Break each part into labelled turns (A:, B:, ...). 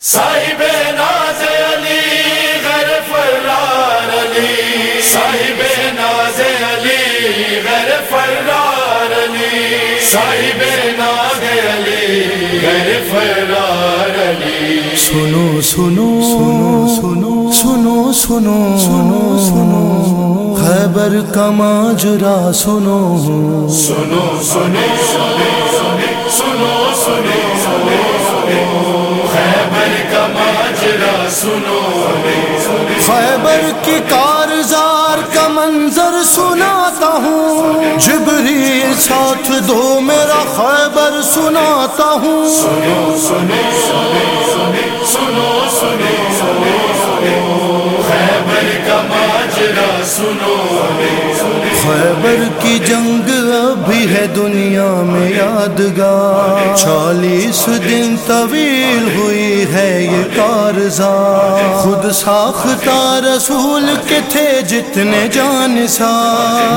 A: صاحب ناز علی غیر فرار علی۔ صاحب ناز علی غیر فرار علی۔ صاحب ناز علی غیر فرار علی۔
B: سنو سنو سنو سنو سنو سنو سنو۔ خیبر کا ماجرا سنو۔
A: سنو سنو سنو سنو سنو خیبر کا ماجرا سنو۔
B: خیبر کی کارزار کا منظر سناتا ہوں۔ جبری ساتھ دو میرا خیبر سناتا ہوں۔
A: سنو سنو سنو سنو سنو خیبر کا ماجرا سنو۔
B: خیبر کی جنگ ابھی ہے دنیا میں یادگار۔ چالیس دن طویل ہوئی ہے یہ کارزار۔ خود ساختہ رسول کے تھے جتنے جان سا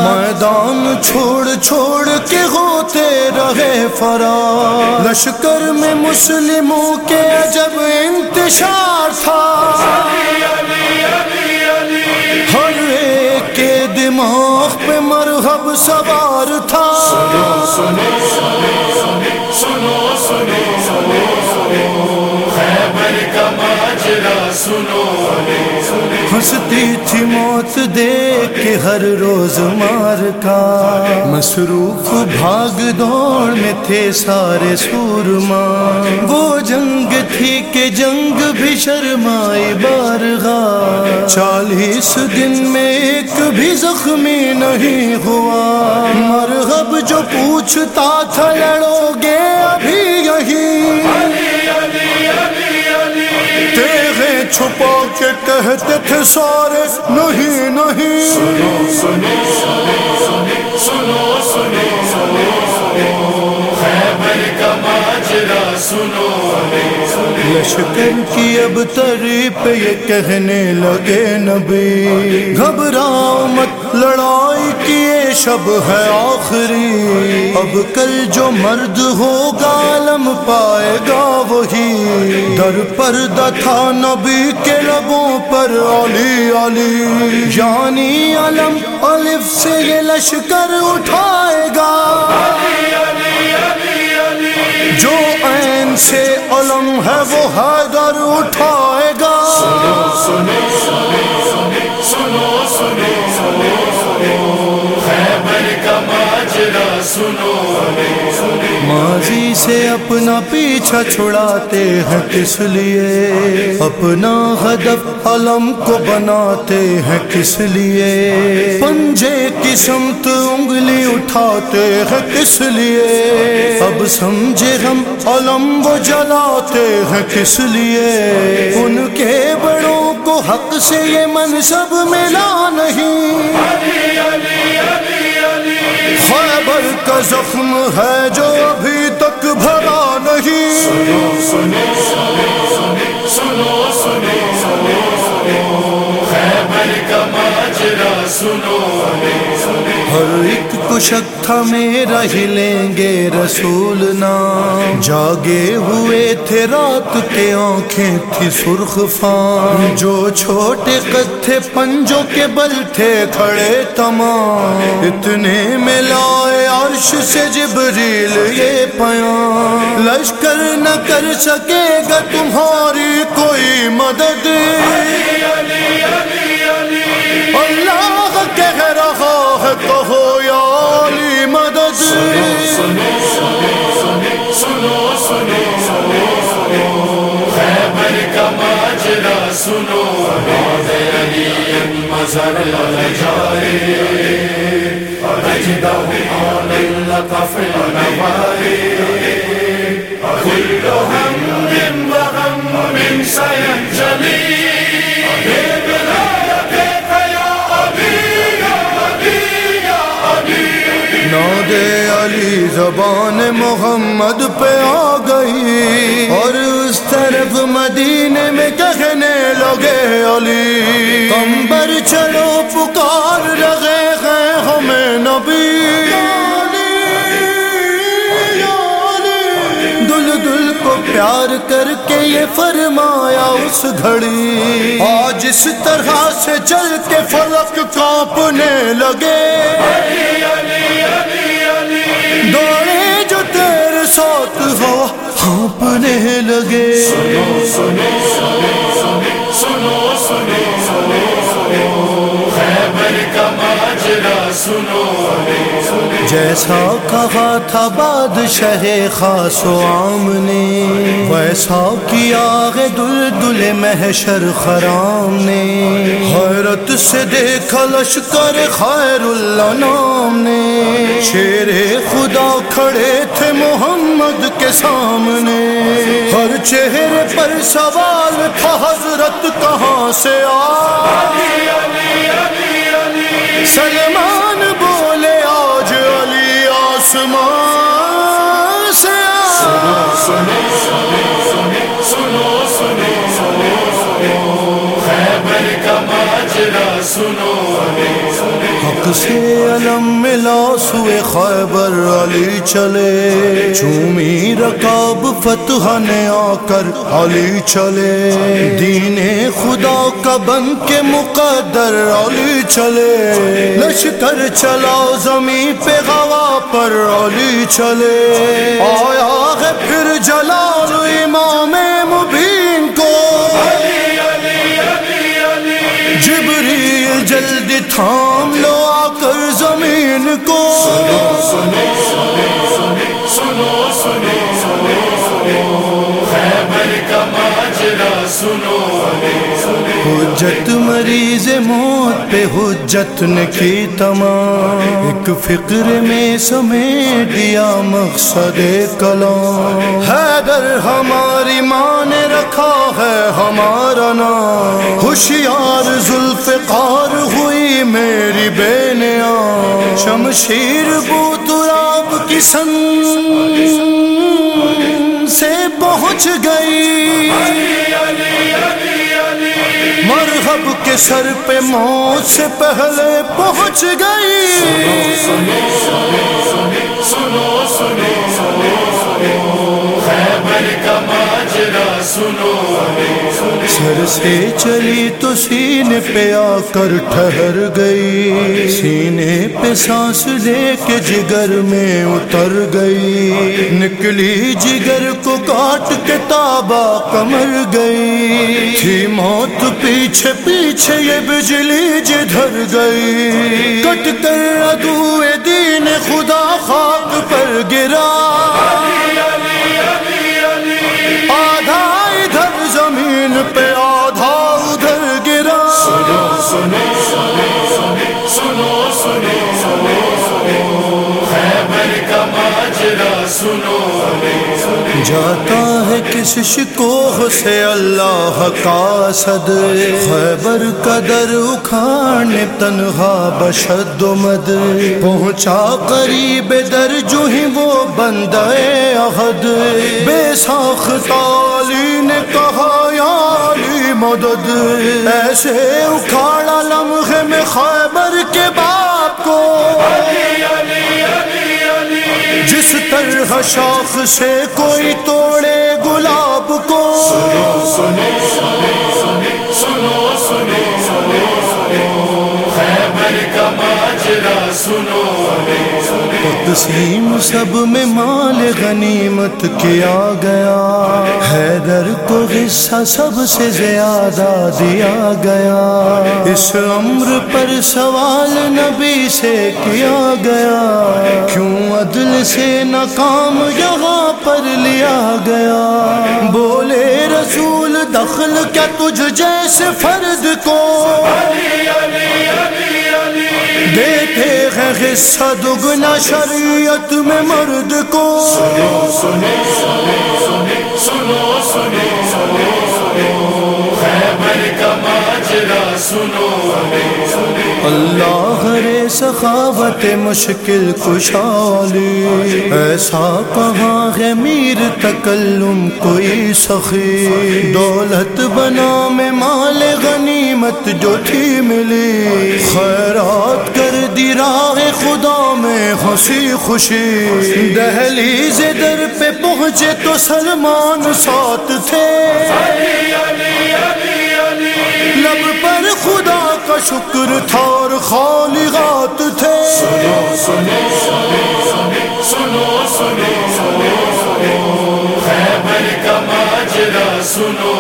B: میدان چھوڑ چھوڑ کے ہوتے رہے فرار۔ لشکر میں مسلموں کے عجب انتشار تھا۔ سوار تھا۔
A: سنو سنو سنو خیبر کا ماجرا سنو۔
B: ہنستی تھی موت دیکھ کے ہر روز مار کا مصروف بھاگ دوڑ میں تھے سارے سورما وہ جنگ تھی کہ جنگ بھی شرمائی بارگاہ چالیس دن میں ایک بھی زخمی نہیں ہوا مرغب جو پوچھتا تھا لڑو گے چھپا کے کہتے تھے سارے نہیں نہیں۔
A: سنو سنو سنو خیبر کا ماجرا سنو۔
B: لشکر کی اب تری پہ یہ کہنے لگے نبی گھبراؤ مت لڑائی کی یہ شب ہے آخری۔ اب کل جو مرد ہوگا، علم پائے گا وہی۔ در پردہ تھا نبی کے لبوں پر علی علی یعنی علم، الف سے یہ لشکر اٹھائے گا۔ جو عین سے علم ہے، وہ حیدر اٹھائے سے اپنا پیچھا چھڑاتے ہیں کس لیے؟ اپنا ہدف علم کو بناتے ہیں کس لیے؟ پنجے کی سمت انگلی اٹھاتے ہیں کس لیے؟ اب سمجھے ہم علم وہ جلاتے ہیں کس لیے؟ ان کے بڑوں کو حق سے یہ منصب ملا نہیں۔ خیبر کا زخم ہے جو ابھی تک بھرا نہیں
A: سنو سنو سنو خیبر کا ماجرا سنو
B: ہر ایک کو شک تھا میرا ہی لیں گے رسول نام۔ جاگے ہوئے تھے رات کے آنکھیں تھی سرخ فان۔ جو چھوٹے قد تھے پنجوں کے بل تھے کھڑے تمام۔ اتنے میں لائے عرش سے جبریل یہ پیام لشکر نہ کر سکے گا تمہاری کوئی مدد۔ اللہ کہہ رہا ہے کہو
A: سنو مزر جائے اجدہ آل اللقف النوائے كل هم
B: زبان محمد پہ آ گئی۔ اور اس طرف مدینے میں کہنے لگے علی۔ کمبر چلو پکار رہے ہیں ہمیں نبی۔ دل دل کو پیار کر کے یہ فرمایا اس گھڑی۔ آج اس طرح سے چل کے فلک کانپنے لگے۔ دوڑے جو تیر سوت ہو ہانپنے لگے جیسا کہا تھا بادشاہ خاص و عام نے، ویسا کیا ہے دل دل محشر خرام نے۔ حیرت سے دیکھا لشکر خیر اللہ نام نے۔ شیر خدا کھڑے تھے محمد کے سامنے۔ ہر چہرے پر سوال تھا حضرت کہاں سے آ؟ سلمان حق سے علم ملا، سوئے خیبر علی چلے۔ چومی رکاب فتح نے آ کر علی چلے۔ دین خدا کا بن کے مقدر علی چلے۔ لشکر چلا، زمین پہ گوا پر علی چلے۔ آیا ہے پھر جلال امام حجت مریض موت پہ حجت نے کی تمام۔ ایک فکر میں سمیٹ دیا مقصد کلام۔ حیدر ہماری ماں نے رکھا ہے ہمارا نام۔ ہوشیار زلف قار ہوئی میری بینیا شمشیر بوتراب کی سن سے پہنچ گئی۔ مرحب کے سر پہ موت سے پہلے پہنچ گئی۔ سنو سن سنو سنو سنو سنوا جا سنو۔ سر سے چلی تو سینے پہ آ کر ٹھہر گئی۔ سینے پہ سانس لے کے جگر میں اتر گئی۔ نکلی جگر کو کاٹ کے تابا کمر گئی۔ تھی موت پیچھے پیچھے یہ بجلی جدھر گئی۔ کٹ کر ادو دین خدا خاک پر گرا۔ جاتا ہے کس شکوہ سے اللہ کا صد۔ خیبر قدر اکھاڑ تنہا بشد مد۔ پہنچا قریب در جو ہی وہ بندے عہد۔ بے ساخت علی نے کہا یا علی مدد۔ ایسے اکھاڑا لمحے میں خیبر کے باپ کو۔ جس طرح شاخ سے کوئی توڑے گلاب کو۔ تقسیم سب میں مال غنیمت کیا گیا۔ حیدر کو غصہ سب سے زیادہ دیا گیا۔ اس عمر پر سوال نبی سے کیا گیا۔ کیوں عدل سے ناکام یہاں پر لیا گیا؟ بولے رسول، دخل کیا تجھ جیسے فرد کو؟ دیتے ہیں غصہ دگنا شریعت میں مرد کو
A: خیبر کا ماجرا سنو
B: اللہ رے سخاوت مشکل کشالی ایسا کہاں ہے میر تکلم کوئی سخی. دولت بنا میں مال غنیمت جو تھی ملی. خیرات دی راہ خدا میں ہنسی خوشی۔ دہلیز در پہ پہنچے تو سلمان ساتھ تھے۔ لب پر خدا کا شکر تھا اور خالغات تھے۔
A: سنو سنو سنو سنو سنو سنو خیبر کا ماجرا سنو